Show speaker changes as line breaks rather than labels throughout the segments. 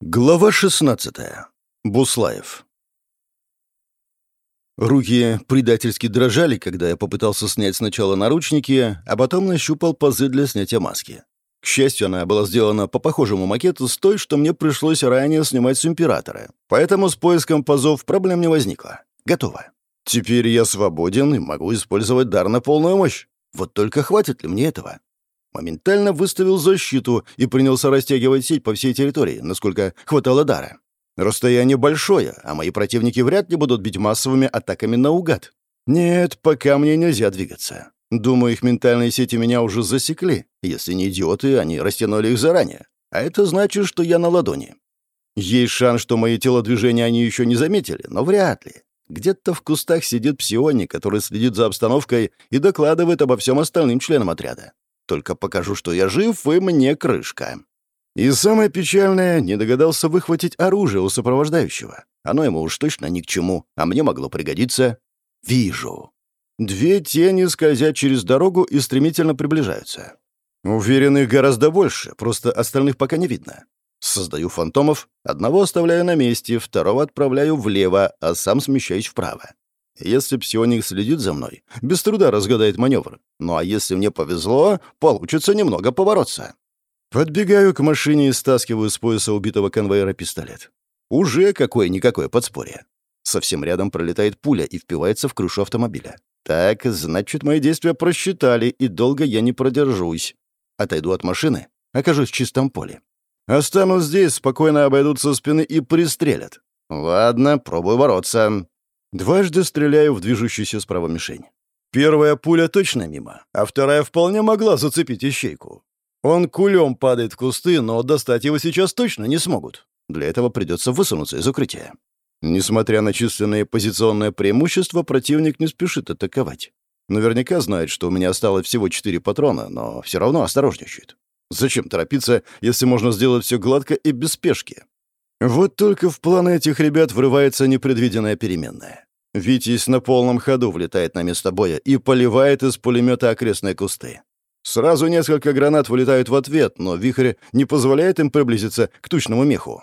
Глава 16. Буслаев. Руки предательски дрожали, когда я попытался снять сначала наручники, а потом нащупал пазы для снятия маски. К счастью, она была сделана по похожему макету с той, что мне пришлось ранее снимать с императора. Поэтому с поиском пазов проблем не возникло. Готово. Теперь я свободен и могу использовать дар на полную мощь. Вот только хватит ли мне этого? Моментально выставил защиту и принялся растягивать сеть по всей территории, насколько хватало дара. Расстояние большое, а мои противники вряд ли будут бить массовыми атаками наугад. Нет, пока мне нельзя двигаться. Думаю, их ментальные сети меня уже засекли. Если не идиоты, они растянули их заранее. А это значит, что я на ладони. Есть шанс, что мои телодвижения они еще не заметили, но вряд ли. Где-то в кустах сидит псионик, который следит за обстановкой и докладывает обо всем остальным членам отряда. Только покажу, что я жив, и мне крышка. И самое печальное, не догадался выхватить оружие у сопровождающего. Оно ему уж точно ни к чему, а мне могло пригодиться. Вижу. Две тени скользят через дорогу и стремительно приближаются. Уверен, гораздо больше, просто остальных пока не видно. Создаю фантомов, одного оставляю на месте, второго отправляю влево, а сам смещаюсь вправо. Если псионик следит за мной, без труда разгадает маневр. Ну а если мне повезло, получится немного побороться. Подбегаю к машине и стаскиваю с пояса убитого конвейера пистолет. Уже какое-никакое подспорье. Совсем рядом пролетает пуля и впивается в крышу автомобиля. Так, значит, мои действия просчитали, и долго я не продержусь. Отойду от машины, окажусь в чистом поле. Останусь здесь, спокойно обойдут со спины и пристрелят. Ладно, пробую бороться. Дважды стреляю в движущуюся справа мишень. Первая пуля точно мимо, а вторая вполне могла зацепить ищейку. Он кулем падает в кусты, но достать его сейчас точно не смогут. Для этого придется высунуться из укрытия. Несмотря на численное позиционное преимущество, противник не спешит атаковать. Наверняка знает, что у меня осталось всего четыре патрона, но все равно осторожничает. Зачем торопиться, если можно сделать все гладко и без спешки? Вот только в планы этих ребят врывается непредвиденная переменная. Витязь на полном ходу влетает на место боя и поливает из пулемета окрестные кусты. Сразу несколько гранат вылетают в ответ, но вихрь не позволяет им приблизиться к тучному меху.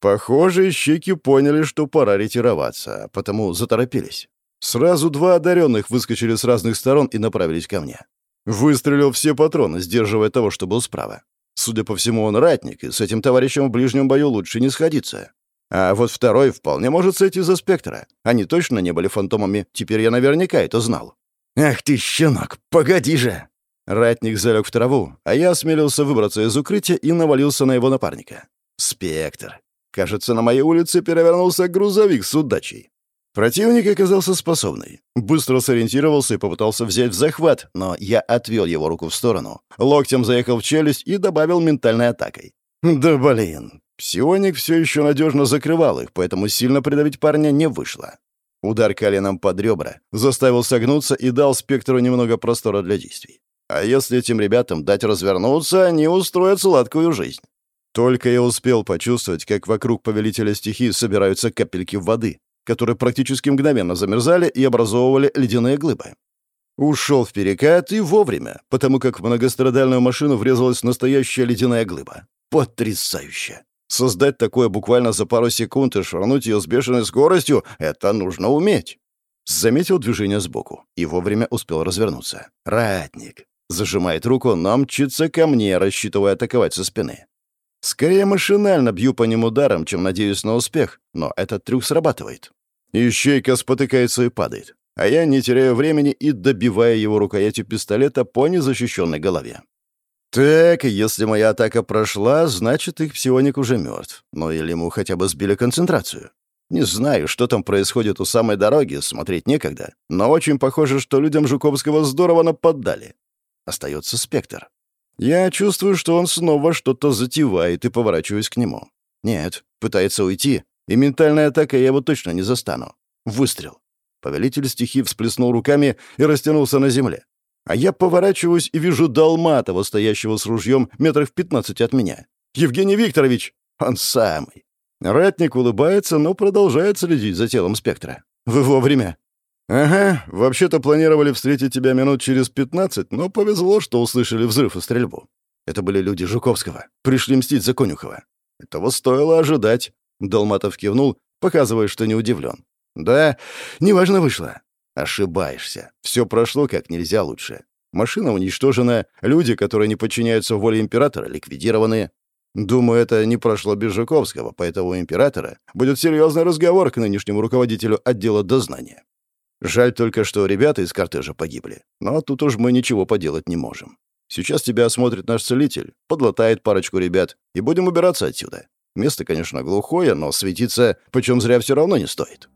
Похоже, щеки поняли, что пора ретироваться, потому заторопились. Сразу два одаренных выскочили с разных сторон и направились ко мне. Выстрелил все патроны, сдерживая того, что был справа. Судя по всему, он ратник, и с этим товарищем в ближнем бою лучше не сходиться. А вот второй вполне может сойти за спектра. Они точно не были фантомами, теперь я наверняка это знал. «Ах ты, щенок, погоди же!» Ратник залег в траву, а я осмелился выбраться из укрытия и навалился на его напарника. «Спектр. Кажется, на моей улице перевернулся грузовик с удачей. Противник оказался способный. Быстро сориентировался и попытался взять в захват, но я отвел его руку в сторону, локтем заехал в челюсть и добавил ментальной атакой. Да блин. Псионик все еще надежно закрывал их, поэтому сильно придавить парня не вышло. Удар коленом под ребра заставил согнуться и дал спектру немного простора для действий. А если этим ребятам дать развернуться, они устроят сладкую жизнь. Только я успел почувствовать, как вокруг повелителя стихии собираются капельки воды, которые практически мгновенно замерзали и образовывали ледяные глыбы. Ушел в перекат и вовремя, потому как в многострадальную машину врезалась настоящая ледяная глыба. Потрясающе! Создать такое буквально за пару секунд и швырнуть ее с бешеной скоростью — это нужно уметь. Заметил движение сбоку и вовремя успел развернуться. Ратник. Зажимает руку, но мчится ко мне, рассчитывая атаковать со спины. Скорее машинально бью по нему ударом, чем надеюсь на успех, но этот трюк срабатывает. Ищейка спотыкается и падает, а я не теряю времени и добиваю его рукоятью пистолета по незащищенной голове. Так, если моя атака прошла, значит, их псионик уже мертв. Ну или ему хотя бы сбили концентрацию. Не знаю, что там происходит у самой дороги, смотреть некогда, но очень похоже, что людям Жуковского здорово нападали. Остается спектр. Я чувствую, что он снова что-то затевает и поворачиваюсь к нему. Нет, пытается уйти, и ментальной атакой я его точно не застану. Выстрел. Повелитель стихий всплеснул руками и растянулся на земле. А я поворачиваюсь и вижу Долматова, стоящего с ружьем метров в пятнадцати от меня. «Евгений Викторович!» Он самый. Ратник улыбается, но продолжает следить за телом спектра. «Вы вовремя». «Ага, вообще-то планировали встретить тебя минут через пятнадцать, но повезло, что услышали взрыв и стрельбу. Это были люди Жуковского. Пришли мстить за Конюхова. Этого стоило ожидать. Долматов кивнул, показывая, что не удивлен. Да, неважно вышло. Ошибаешься. Все прошло как нельзя лучше. Машина уничтожена, люди, которые не подчиняются воле императора, ликвидированы. Думаю, это не прошло без Жуковского, поэтому у императора будет серьезный разговор к нынешнему руководителю отдела дознания. Жаль только, что ребята из кортежа погибли. Но тут уж мы ничего поделать не можем. Сейчас тебя осмотрит наш целитель, подлатает парочку ребят, и будем убираться отсюда. Место, конечно, глухое, но светиться почем зря все равно не стоит».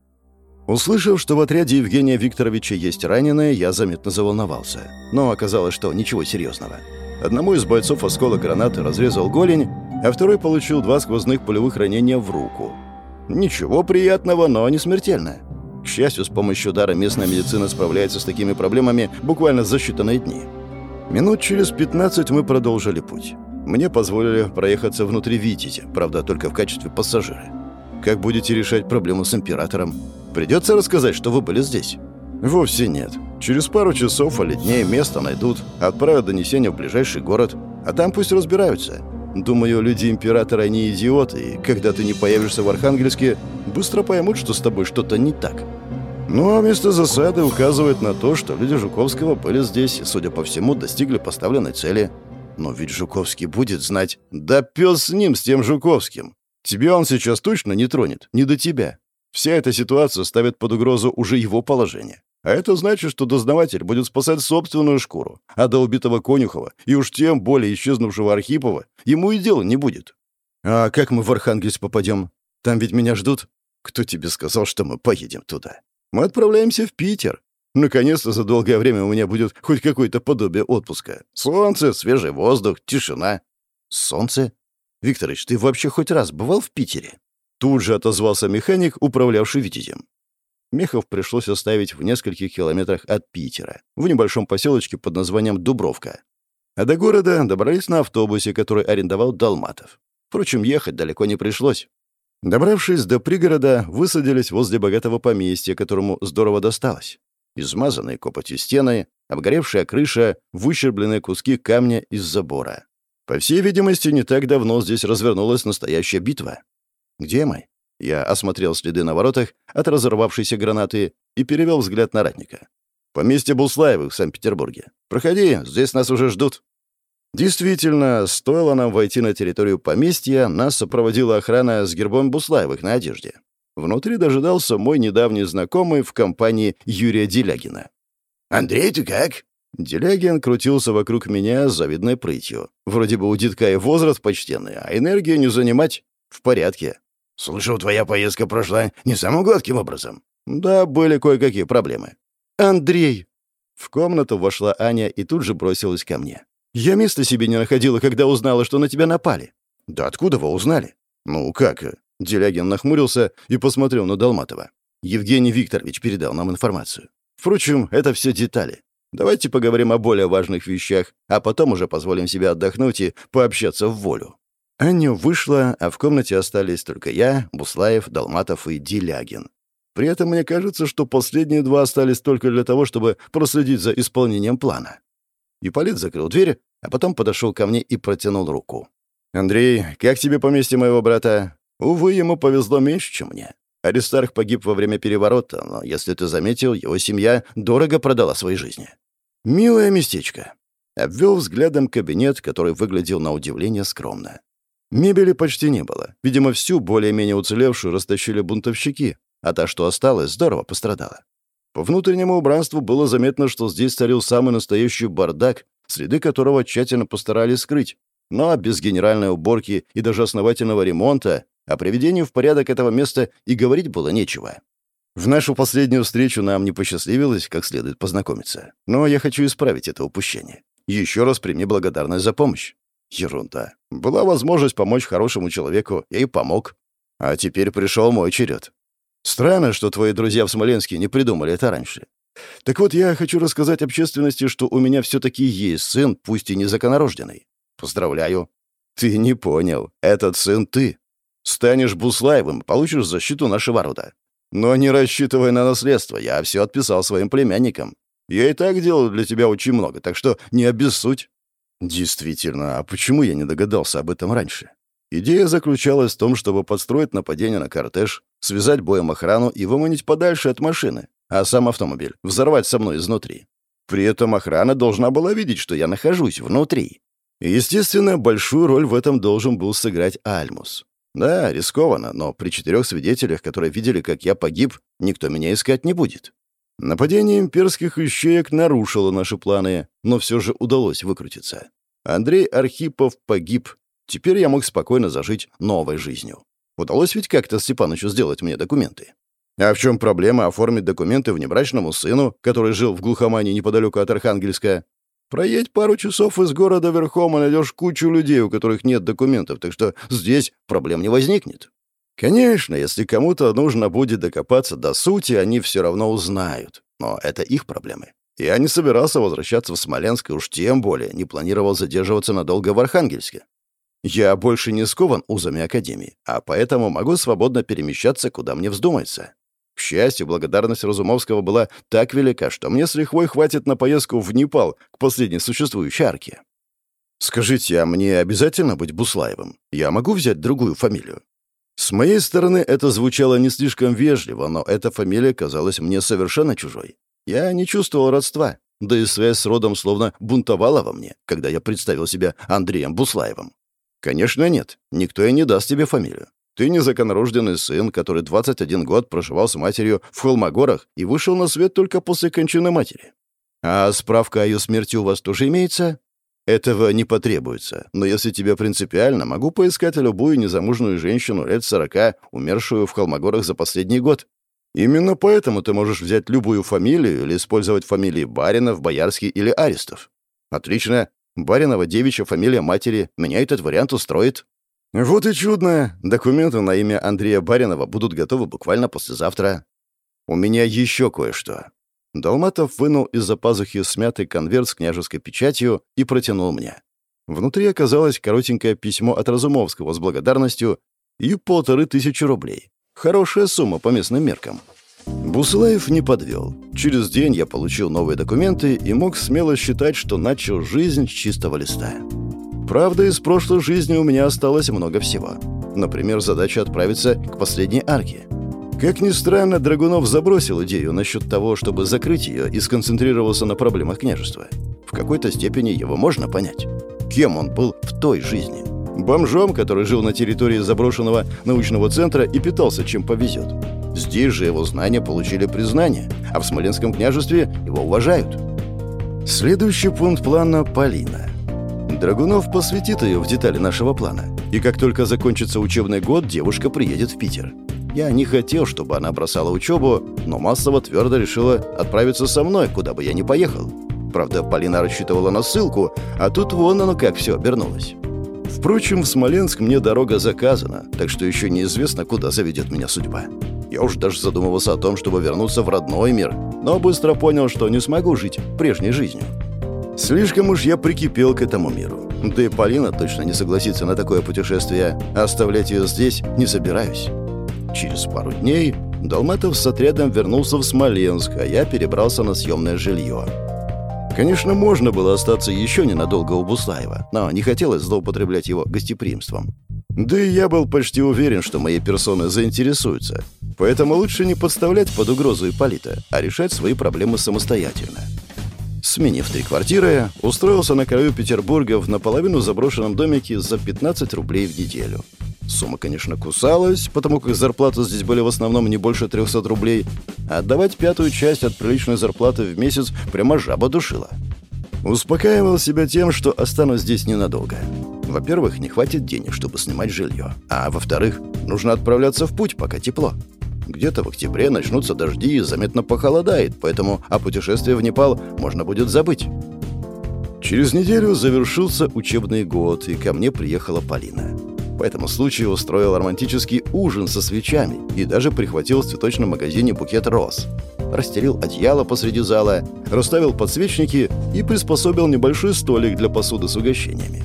Услышав, что в отряде Евгения Викторовича есть раненые, я заметно заволновался. Но оказалось, что ничего серьезного. Одному из бойцов осколок гранаты разрезал голень, а второй получил два сквозных пулевых ранения в руку. Ничего приятного, но не смертельно. К счастью, с помощью дара местная медицина справляется с такими проблемами буквально за считанные дни. Минут через 15 мы продолжили путь. Мне позволили проехаться внутри Витязи, правда, только в качестве пассажира. Как будете решать проблему с императором? Придется рассказать, что вы были здесь? Вовсе нет. Через пару часов или дней место найдут, отправят донесение в ближайший город, а там пусть разбираются. Думаю, люди Императора не идиоты, и когда ты не появишься в Архангельске, быстро поймут, что с тобой что-то не так. Ну а место засады указывает на то, что люди Жуковского были здесь и, судя по всему, достигли поставленной цели. Но ведь Жуковский будет знать... Да пес с ним, с тем Жуковским. Тебя он сейчас точно не тронет, не до тебя. Вся эта ситуация ставит под угрозу уже его положение. А это значит, что дознаватель будет спасать собственную шкуру, а до убитого Конюхова, и уж тем более исчезнувшего Архипова, ему и дела не будет. А как мы в Архангельск попадем? Там ведь меня ждут. Кто тебе сказал, что мы поедем туда? Мы отправляемся в Питер. Наконец-то за долгое время у меня будет хоть какое-то подобие отпуска. Солнце, свежий воздух, тишина. Солнце? Викторович, ты вообще хоть раз бывал в Питере? Тут же отозвался механик, управлявший Витязем. Мехов пришлось оставить в нескольких километрах от Питера, в небольшом поселочке под названием Дубровка. А до города добрались на автобусе, который арендовал Далматов. Впрочем, ехать далеко не пришлось. Добравшись до пригорода, высадились возле богатого поместья, которому здорово досталось. Измазанные копотью стены, обгоревшая крыша, выщербленные куски камня из забора. По всей видимости, не так давно здесь развернулась настоящая битва. «Где мы?» Я осмотрел следы на воротах от разорвавшейся гранаты и перевел взгляд на ратника. «Поместье Буслаевых в Санкт-Петербурге. Проходи, здесь нас уже ждут». Действительно, стоило нам войти на территорию поместья, нас сопроводила охрана с гербом Буслаевых на одежде. Внутри дожидался мой недавний знакомый в компании Юрия Делягина.
«Андрей, ты как?»
Делягин крутился вокруг меня с завидной прытью. Вроде бы у детка и возраст почтенный, а энергию не занимать. В порядке.
«Слышал, твоя поездка прошла не самым гладким образом».
«Да, были кое-какие проблемы». «Андрей!» В комнату вошла Аня и тут же бросилась ко мне. «Я места себе не находила, когда узнала, что на тебя напали». «Да откуда вы узнали?» «Ну как?» Делягин нахмурился и посмотрел на Долматова. Евгений Викторович передал нам информацию. Впрочем, это все детали. Давайте поговорим о более важных вещах, а потом уже позволим себе отдохнуть и пообщаться в волю. Аня вышла, а в комнате остались только я, Буслаев, Долматов и Делягин. При этом мне кажется, что последние два остались только для того, чтобы проследить за исполнением плана. Ипполит закрыл дверь, а потом подошел ко мне и протянул руку. «Андрей, как тебе поместье моего брата?» «Увы, ему повезло меньше, чем мне. Аристарх погиб во время переворота, но, если ты заметил, его семья дорого продала своей жизни. Милое местечко». Обвел взглядом кабинет, который выглядел на удивление скромно. Мебели почти не было. Видимо, всю более-менее уцелевшую растащили бунтовщики, а та, что осталась, здорово пострадала. По внутреннему убранству было заметно, что здесь царил самый настоящий бардак, следы которого тщательно постарались скрыть. Но без генеральной уборки и даже основательного ремонта о приведении в порядок этого места и говорить было нечего. В нашу последнюю встречу нам не посчастливилось как следует познакомиться. Но я хочу исправить это упущение. Еще раз прими благодарность за помощь. Ерунда. Была возможность помочь хорошему человеку, я и помог. А теперь пришел мой черед. Странно, что твои друзья в Смоленске не придумали это раньше. Так вот, я хочу рассказать общественности, что у меня все-таки есть сын, пусть и незаконорожденный. Поздравляю. Ты не понял. Этот сын ты. Станешь Буслаевым, получишь защиту нашего рода. Но не рассчитывай на наследство, я все отписал своим племянникам. Я и так делал для тебя очень много, так что не обессудь. Действительно, а почему я не догадался об этом раньше? Идея заключалась в том, чтобы подстроить нападение на кортеж, связать боем охрану и выманить подальше от машины, а сам автомобиль взорвать со мной изнутри. При этом охрана должна была видеть, что я нахожусь внутри. Естественно, большую роль в этом должен был сыграть Альмус. Да, рискованно, но при четырех свидетелях, которые видели, как я погиб, никто меня искать не будет. Нападение имперских ищеек нарушило наши планы, но все же удалось выкрутиться. Андрей Архипов погиб. Теперь я мог спокойно зажить новой жизнью. Удалось ведь как-то Степанычу сделать мне документы. А в чем проблема оформить документы внебрачному сыну, который жил в глухомане неподалеку от Архангельска? Проедь пару часов из города верхом и найдешь кучу людей, у которых нет документов, так что здесь проблем не возникнет. Конечно, если кому-то нужно будет докопаться до сути, они все равно узнают. Но это их проблемы. Я не собирался возвращаться в Смоленск и уж тем более не планировал задерживаться надолго в Архангельске. Я больше не скован узами Академии, а поэтому могу свободно перемещаться, куда мне вздумается. К счастью, благодарность Разумовского была так велика, что мне с лихвой хватит на поездку в Непал к последней существующей арке. Скажите, а мне обязательно быть Буслаевым? Я могу взять другую фамилию? С моей стороны это звучало не слишком вежливо, но эта фамилия казалась мне совершенно чужой. Я не чувствовал родства, да и связь с родом словно бунтовала во мне, когда я представил себя Андреем Буслаевым. Конечно, нет, никто и не даст тебе фамилию. Ты незаконорожденный сын, который 21 год проживал с матерью в Холмогорах и вышел на свет только после кончины матери. А справка о ее смерти у вас тоже имеется? Этого не потребуется, но если тебе принципиально, могу поискать любую незамужную женщину лет 40, умершую в Холмогорах за последний год. Именно поэтому ты можешь взять любую фамилию или использовать фамилии Баринов, Боярский или Аристов. Отлично. Баринова девичья фамилия матери. Меня этот вариант устроит. Вот и чудно. Документы на имя Андрея Баринова будут готовы буквально послезавтра. У меня еще кое-что. Долматов вынул из-за пазухи смятый конверт с княжеской печатью и протянул мне. Внутри оказалось коротенькое письмо от Разумовского с благодарностью и полторы тысячи рублей. Хорошая сумма по местным меркам. Буслаев не подвел. Через день я получил новые документы и мог смело считать, что начал жизнь с чистого листа. Правда, из прошлой жизни у меня осталось много всего. Например, задача отправиться к последней арке. Как ни странно, Драгунов забросил идею насчет того, чтобы закрыть ее и сконцентрировался на проблемах княжества. В какой-то степени его можно понять. Кем он был в той жизни? Бомжом, который жил на территории заброшенного научного центра и питался, чем повезет. Здесь же его знания получили признание, а в Смоленском княжестве его уважают. Следующий пункт плана — Полина. Драгунов посвятит ее в детали нашего плана. И как только закончится учебный год, девушка приедет в Питер. Я не хотел, чтобы она бросала учебу, но массово твердо решила отправиться со мной, куда бы я ни поехал. Правда, Полина рассчитывала на ссылку, а тут вон оно как все обернулось. Впрочем, в Смоленск мне дорога заказана, так что еще неизвестно, куда заведет меня судьба. Я уж даже задумывался о том, чтобы вернуться в родной мир, но быстро понял, что не смогу жить прежней жизнью. Слишком уж я прикипел к этому миру. Да и Полина точно не согласится на такое путешествие. Оставлять ее здесь не собираюсь. Через пару дней Долматов с отрядом вернулся в Смоленск, а я перебрался на съемное жилье. Конечно, можно было остаться еще ненадолго у Буслаева, но не хотелось злоупотреблять его гостеприимством. Да и я был почти уверен, что моей персоны заинтересуются. Поэтому лучше не подставлять под угрозу Ипполита, а решать свои проблемы самостоятельно. Сменив три квартиры, устроился на краю Петербурга в наполовину заброшенном домике за 15 рублей в неделю. Сумма, конечно, кусалась, потому как зарплаты здесь были в основном не больше 300 рублей, а отдавать пятую часть от приличной зарплаты в месяц прямо жаба душила. Успокаивал себя тем, что останусь здесь ненадолго. Во-первых, не хватит денег, чтобы снимать жилье. А во-вторых, нужно отправляться в путь, пока тепло. Где-то в октябре начнутся дожди и заметно похолодает, поэтому о путешествии в Непал можно будет забыть. Через неделю завершился учебный год, и ко мне приехала Полина. По этому случаю устроил романтический ужин со свечами и даже прихватил в цветочном магазине букет роз. Расстелил одеяло посреди зала, расставил подсвечники и приспособил небольшой столик для посуды с угощениями.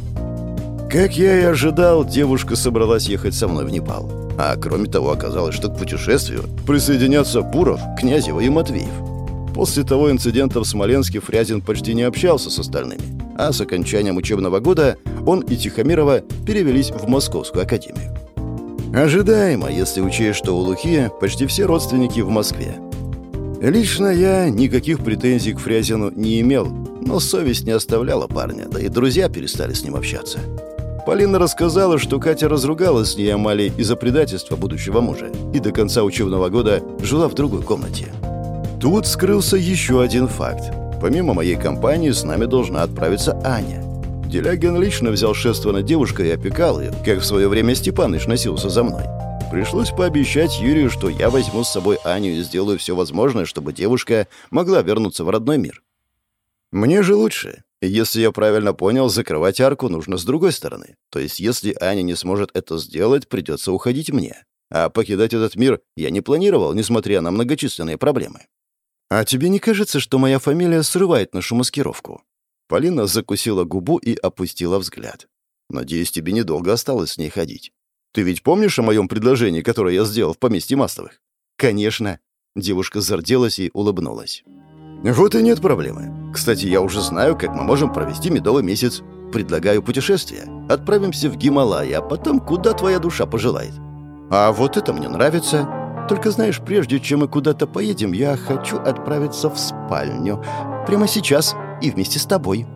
Как я и ожидал, девушка собралась ехать со мной в Непал. А кроме того, оказалось, что к путешествию присоединятся Буров, Князева и Матвеев. После того инцидента в Смоленске Фрязин почти не общался с остальными. а с окончанием учебного года он и Тихомирова перевелись в Московскую академию. Ожидаемо, если учесть, что у Лухи почти все родственники в Москве. Лично я никаких претензий к Фрязину не имел, но совесть не оставляла парня, да и друзья перестали с ним общаться. Полина рассказала, что Катя разругалась с ней Амалией из-за предательства будущего мужа и до конца учебного года жила в другой комнате. Тут скрылся еще один факт. Помимо моей компании с нами должна отправиться Аня. Делягин лично взял шество над девушкой и опекал ее, как в свое время Степаныч носился за мной. Пришлось пообещать Юрию, что я возьму с собой Аню и сделаю все возможное, чтобы девушка могла вернуться в родной мир. Мне же лучше. Если я правильно понял, закрывать арку нужно с другой стороны. То есть, если Аня не сможет это сделать, придется уходить мне. А покидать этот мир я не планировал, несмотря на многочисленные проблемы. «А тебе не кажется, что моя фамилия срывает нашу маскировку?» Полина закусила губу и опустила взгляд. «Надеюсь, тебе недолго осталось с ней ходить. Ты ведь помнишь о моем предложении, которое я сделал в поместье Мастовых?» «Конечно». Девушка зарделась и улыбнулась. «Вот и нет проблемы. Кстати, я уже знаю, как мы можем провести медовый месяц. Предлагаю путешествие. Отправимся в Гималай, а потом куда твоя душа пожелает. А вот это мне нравится. Только знаешь, прежде чем мы куда-то поедем, я хочу отправиться в спальню. Прямо сейчас и вместе с тобой».